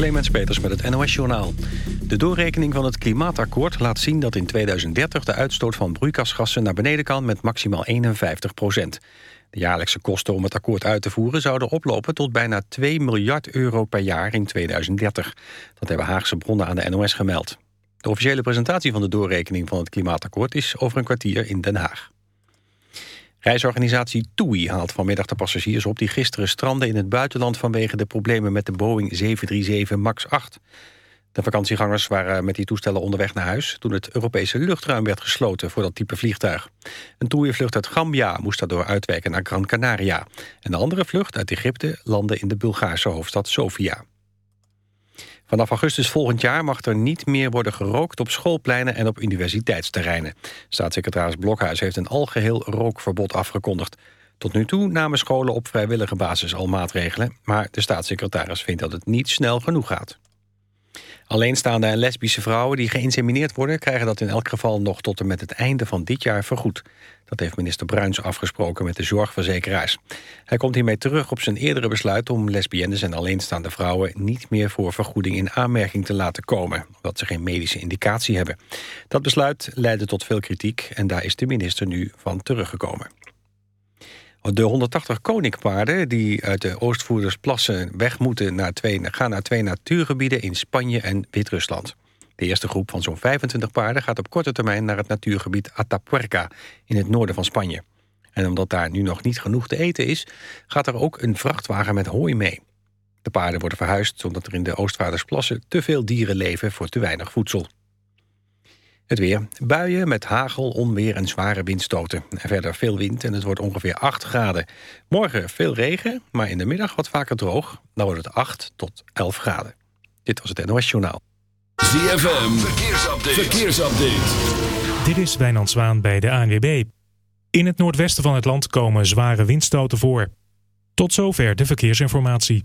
Clemens Peters met het NOS-journaal. De doorrekening van het klimaatakkoord laat zien dat in 2030... de uitstoot van broeikasgassen naar beneden kan met maximaal 51 procent. De jaarlijkse kosten om het akkoord uit te voeren... zouden oplopen tot bijna 2 miljard euro per jaar in 2030. Dat hebben Haagse bronnen aan de NOS gemeld. De officiële presentatie van de doorrekening van het klimaatakkoord... is over een kwartier in Den Haag. Reisorganisatie TUI haalt vanmiddag de passagiers op... die gisteren stranden in het buitenland vanwege de problemen met de Boeing 737 MAX 8. De vakantiegangers waren met die toestellen onderweg naar huis... toen het Europese luchtruim werd gesloten voor dat type vliegtuig. Een TUI-vlucht uit Gambia moest daardoor uitwijken naar Gran Canaria. En de andere vlucht uit Egypte landde in de Bulgaarse hoofdstad Sofia. Vanaf augustus volgend jaar mag er niet meer worden gerookt op schoolpleinen en op universiteitsterreinen. Staatssecretaris Blokhuis heeft een algeheel rookverbod afgekondigd. Tot nu toe namen scholen op vrijwillige basis al maatregelen, maar de staatssecretaris vindt dat het niet snel genoeg gaat. Alleenstaande en lesbische vrouwen die geïnsemineerd worden... krijgen dat in elk geval nog tot en met het einde van dit jaar vergoed. Dat heeft minister Bruins afgesproken met de zorgverzekeraars. Hij komt hiermee terug op zijn eerdere besluit... om lesbiennes en alleenstaande vrouwen niet meer voor vergoeding in aanmerking te laten komen... omdat ze geen medische indicatie hebben. Dat besluit leidde tot veel kritiek en daar is de minister nu van teruggekomen. De 180 koninkpaarden die uit de Oostvoerdersplassen weg moeten naar twee, gaan naar twee natuurgebieden in Spanje en Wit-Rusland. De eerste groep van zo'n 25 paarden gaat op korte termijn naar het natuurgebied Atapuerca in het noorden van Spanje. En omdat daar nu nog niet genoeg te eten is, gaat er ook een vrachtwagen met hooi mee. De paarden worden verhuisd omdat er in de Oostvaardersplassen te veel dieren leven voor te weinig voedsel. Het weer. Buien met hagel, onweer en zware windstoten. En verder veel wind en het wordt ongeveer 8 graden. Morgen veel regen, maar in de middag wat vaker droog. Dan wordt het 8 tot 11 graden. Dit was het NOS Journaal. ZFM, verkeersupdate. verkeersupdate. Dit is Wijnand Zwaan bij de ANWB. In het noordwesten van het land komen zware windstoten voor. Tot zover de verkeersinformatie.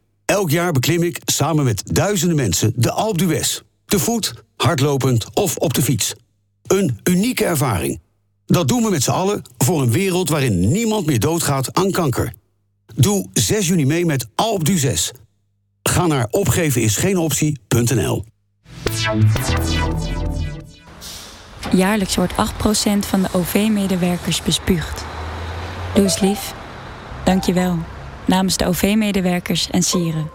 Elk jaar beklim ik samen met duizenden mensen de Alpe d'Huez. Te voet, hardlopend of op de fiets. Een unieke ervaring. Dat doen we met z'n allen voor een wereld waarin niemand meer doodgaat aan kanker. Doe 6 juni mee met d'Huez. Ga naar opgevenisgeenoptie.nl Jaarlijks wordt 8% van de OV-medewerkers bespuugd. Doe eens lief. Dank je wel. Namens de OV-medewerkers en sieren.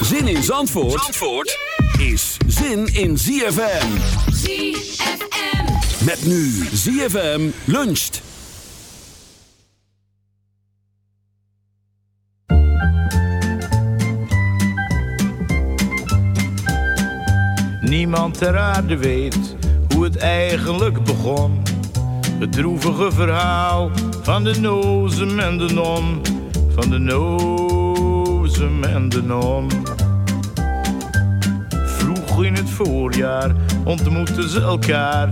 Zin in Zandvoort, Zandvoort is zin in ZFM. ZFM. Met nu ZFM luncht. Niemand ter aarde weet hoe het eigenlijk begon. Het droevige verhaal van de nozem en de non. Van de nozem en de non. Vroeg in het voorjaar ontmoetten ze elkaar.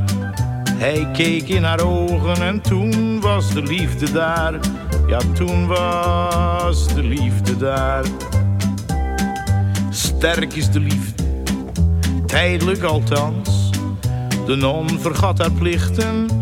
Hij keek in haar ogen en toen was de liefde daar. Ja, toen was de liefde daar. Sterk is de liefde, tijdelijk althans. De non vergat haar plichten en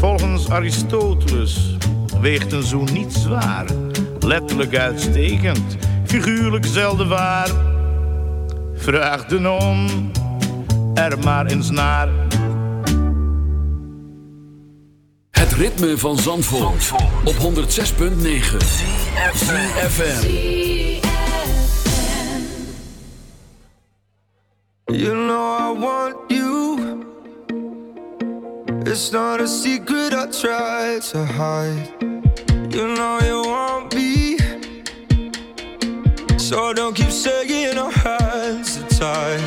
Volgens Aristoteles weegt een zoen niet zwaar. Letterlijk uitstekend, figuurlijk zelden waar. Vraag de non er maar eens naar. Het ritme van Zandvoort, op 106.9 FM. You know I want you. It's not a secret I try to hide. You know you want me. So don't keep saying our hands are tied.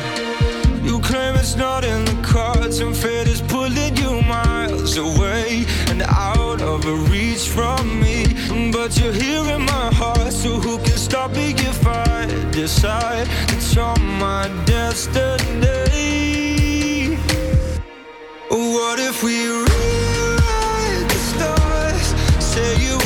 You claim it's not in the cards, and fate is pulling you miles away and out of reach from me. But you're here in my heart, so who can stop me if I decide that you're my destiny? What if we rewrite the stars? Say you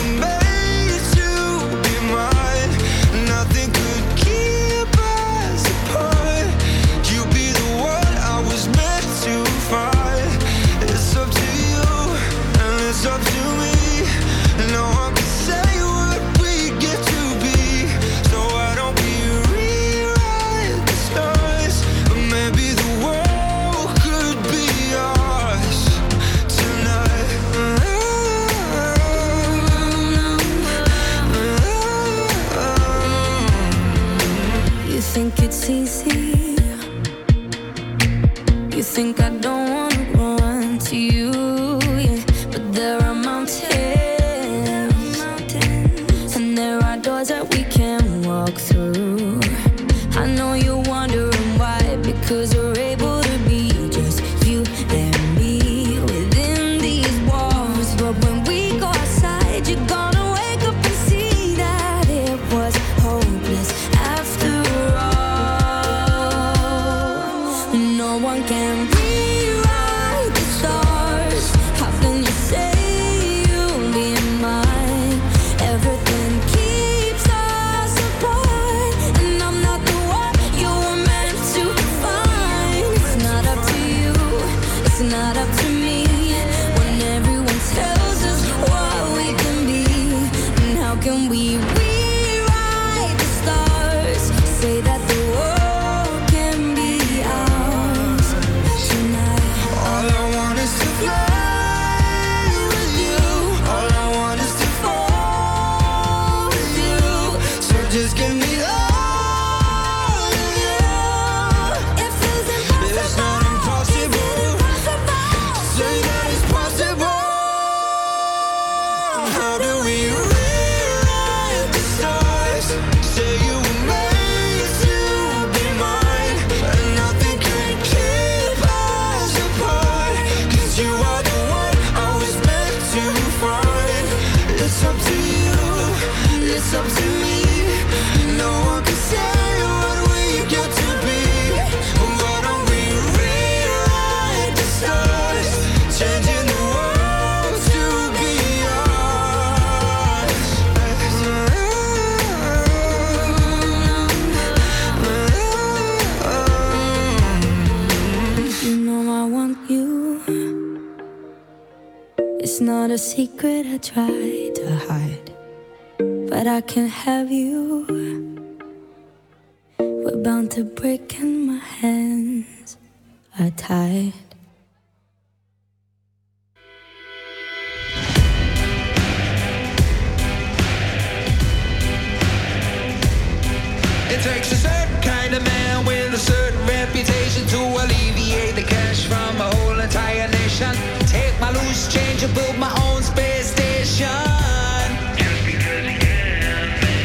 secret I try to hide, but I can't have you. We're bound to break, and my hands are tied. It takes a certain kind of man with a certain reputation to alleviate build my own space station.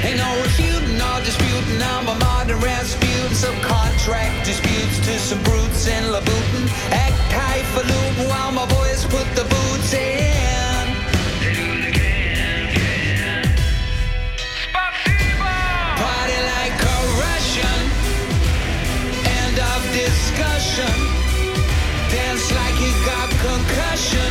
Ain't no refuting disputing. I'm a modern Rasputin. Some contract disputes to some brutes in while my boys put the boots in. Party like a Russian. End of discussion. Dance like you got concussion.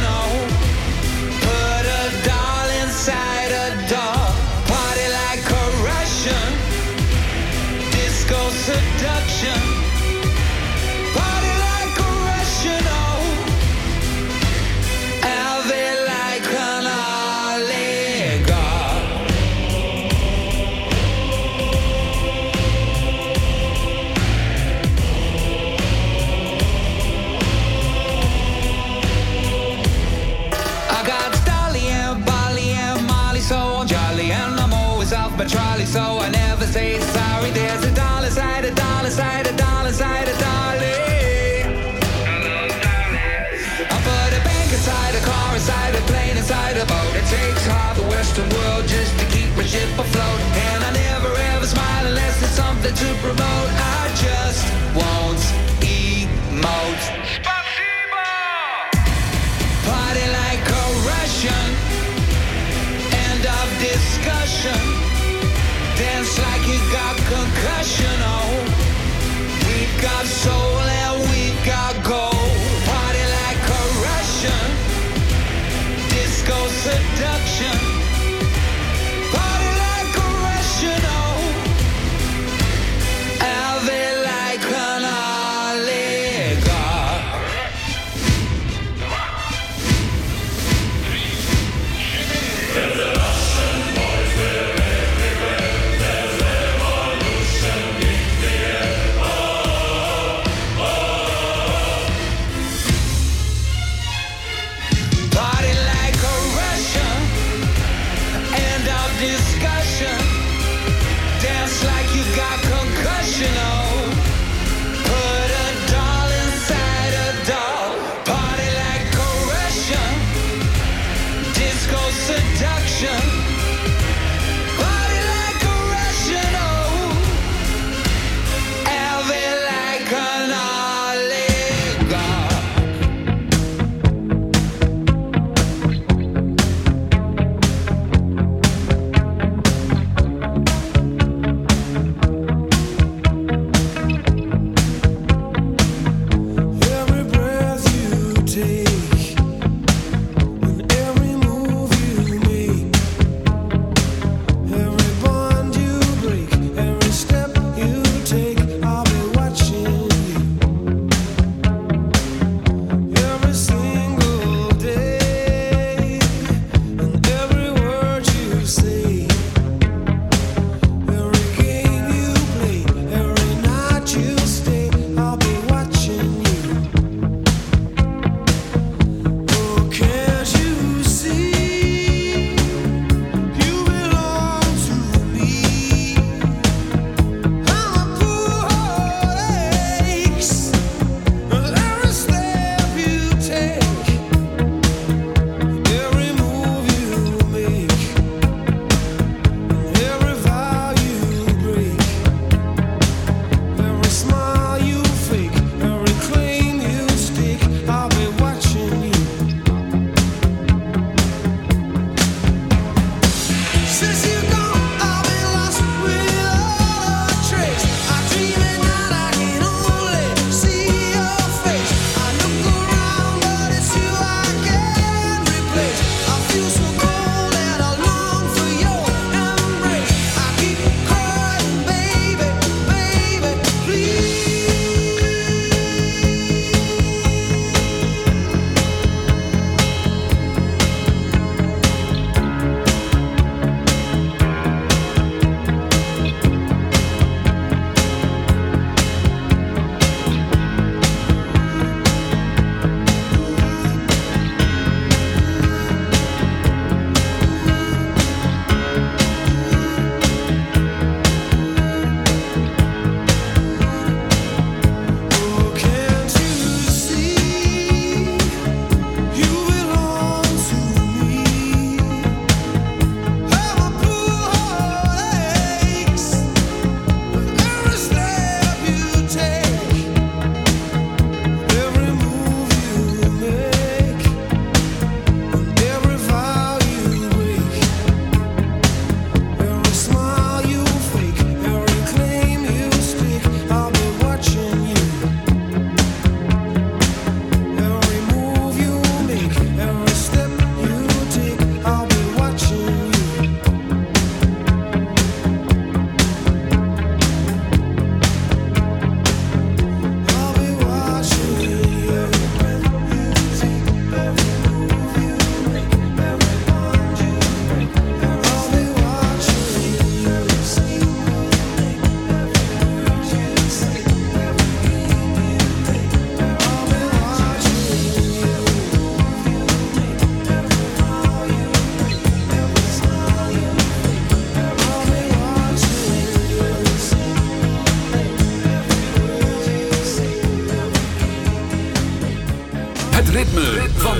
Off so I never say sorry. There's a dollar side, a dollar side, a dollar side, a dolly. I put a bank inside a car, inside a plane, inside a boat. It takes half the Western world just to keep my ship afloat. And I never ever smile unless there's something to promote. I just concussion. Oh, we got soul and we got gold. Party like a Russian. Disco seduction.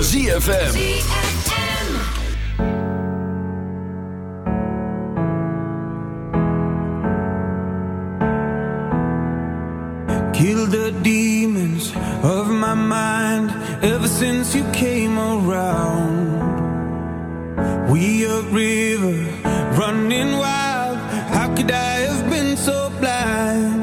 ZFM. Kill the demons of my mind ever since you came around. We a river running wild. How could I have been so blind?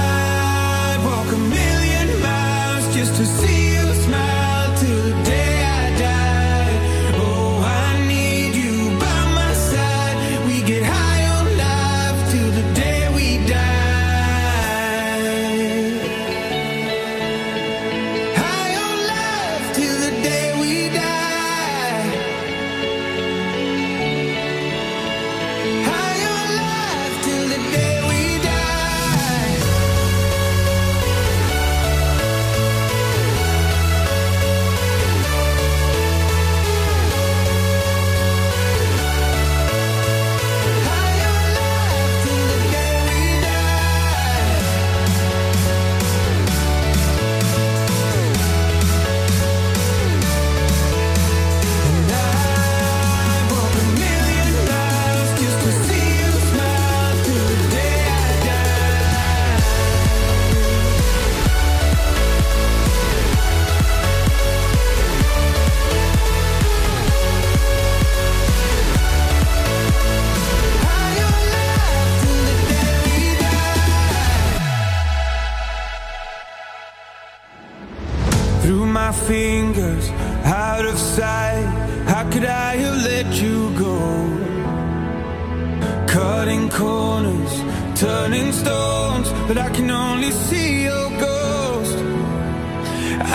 but I can only see your ghost.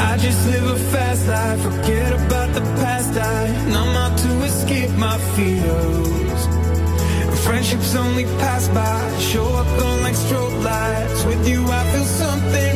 I just live a fast life, forget about the past. I numb out to escape my fears. Friendships only pass by, show up on like strobe lights. With you, I feel something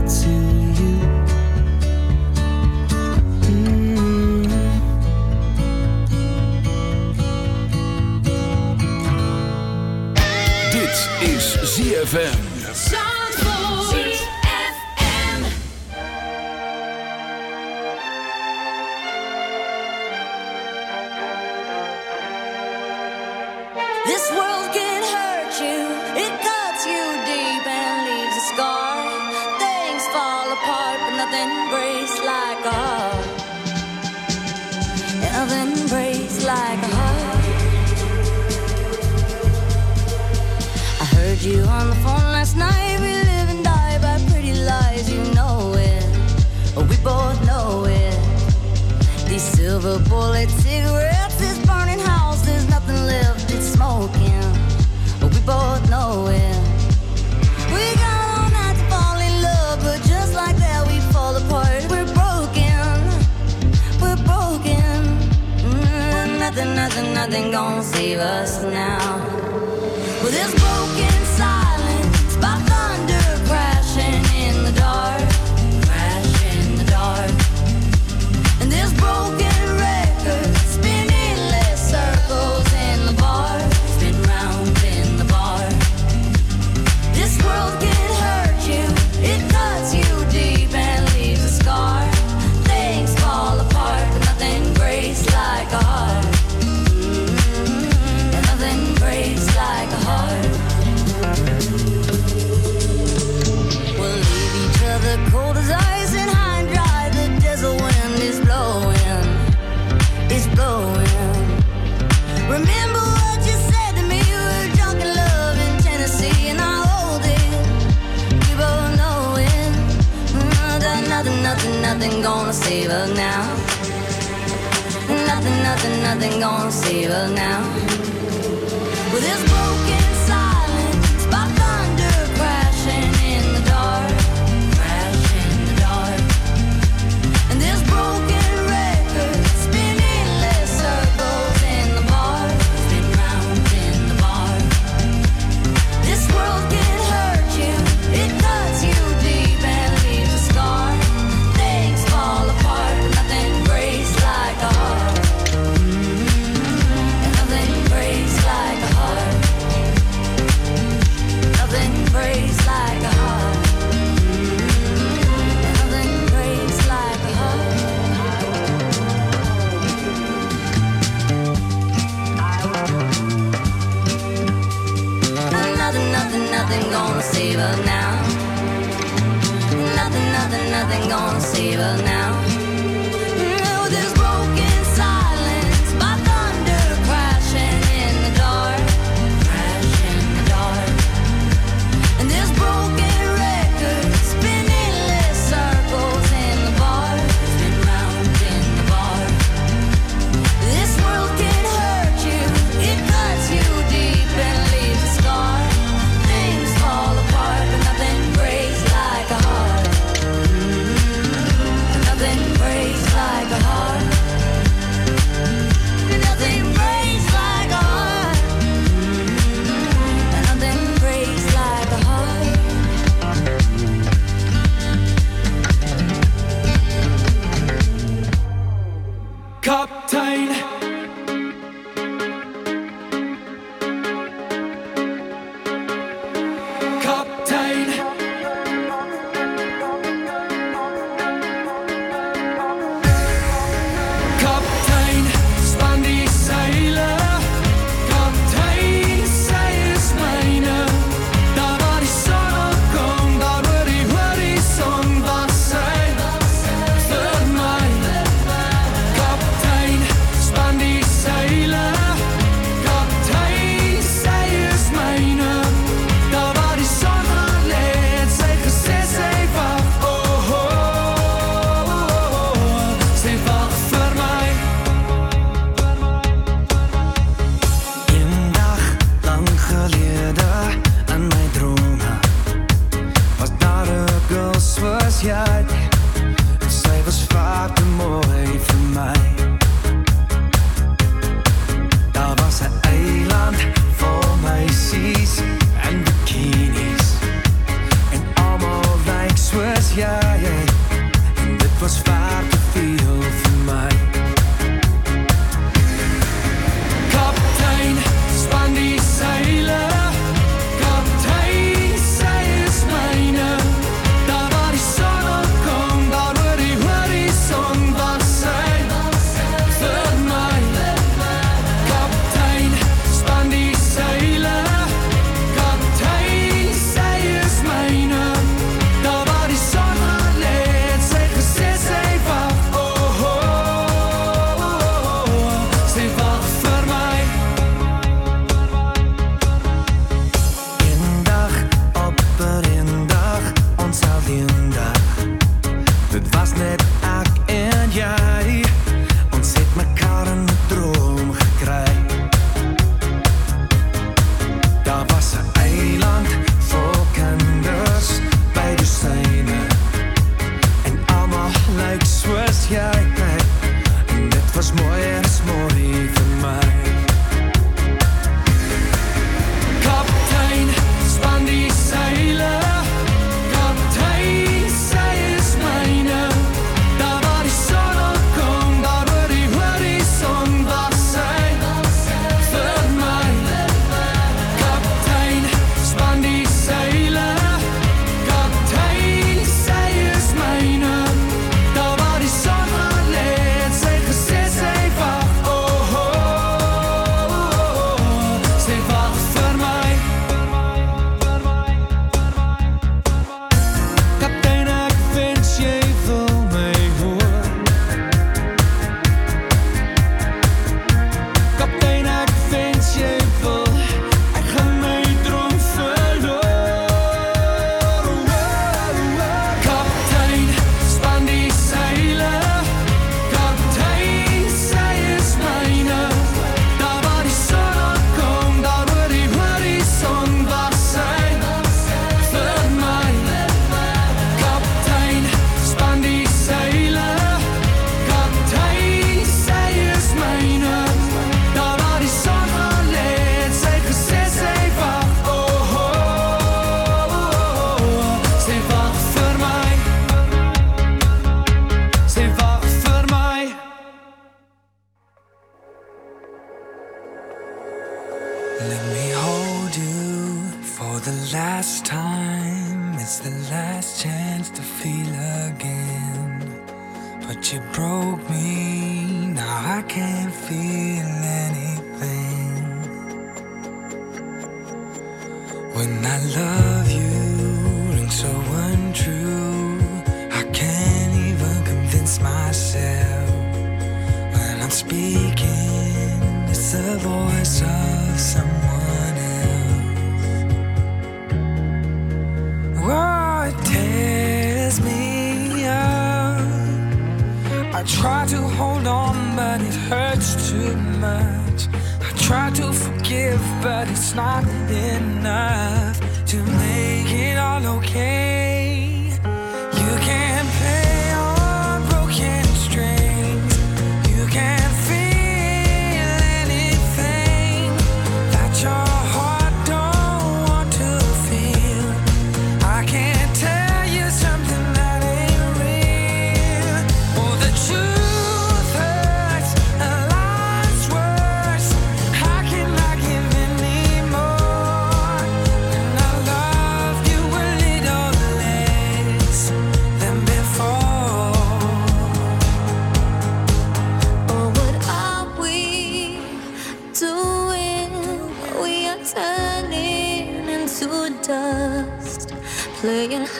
ZFM.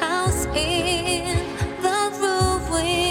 House in the ruins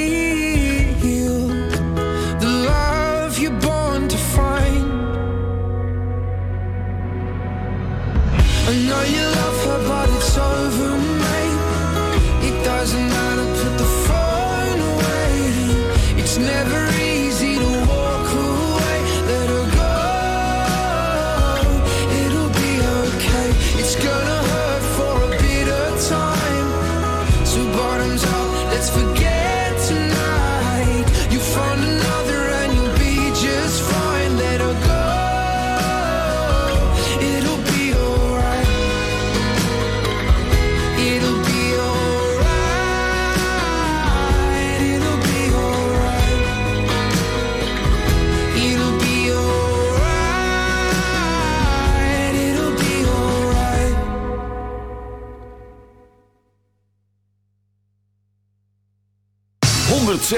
106.9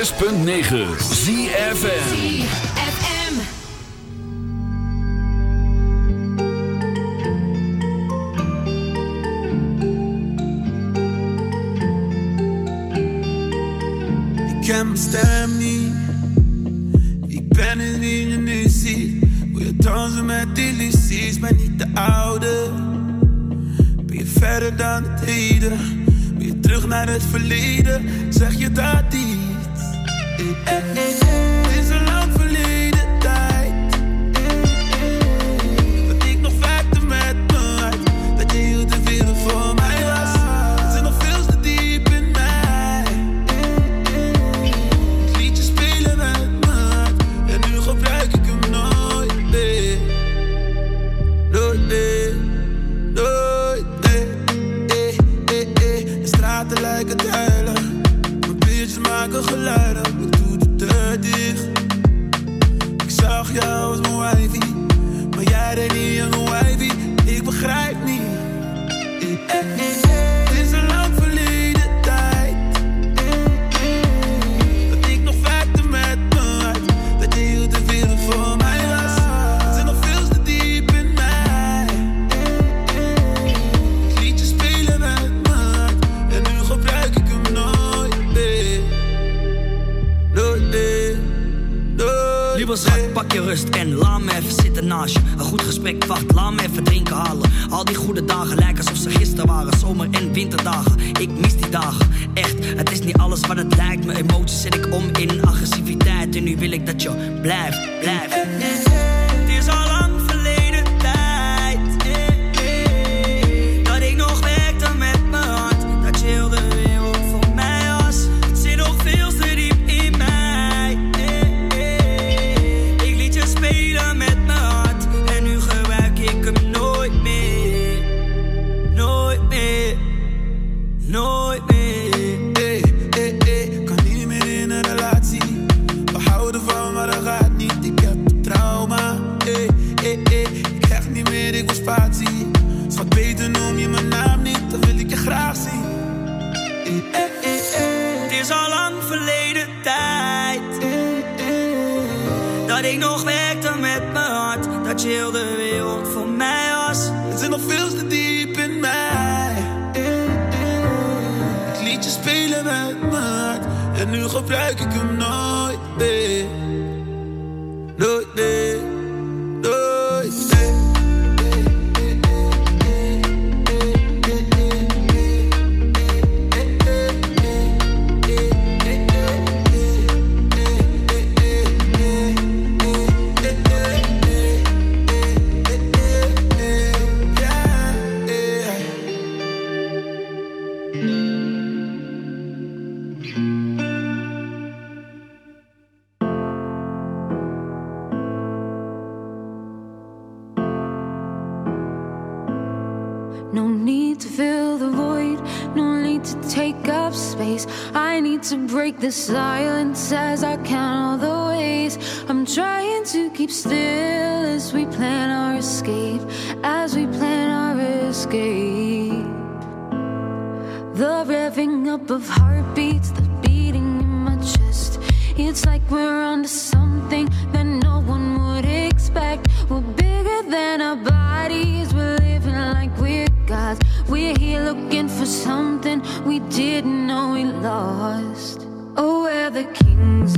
ZFN stem niet. Ik ben in wie je nu je dansen met illusies, maar niet de oude. Ben je verder dan het heden? Ben je terug naar het verleden? Zeg je dat die. Anything something that no one would expect. We're bigger than our bodies, we're living like we're gods. We're here looking for something we didn't know we lost. Oh, we're the kings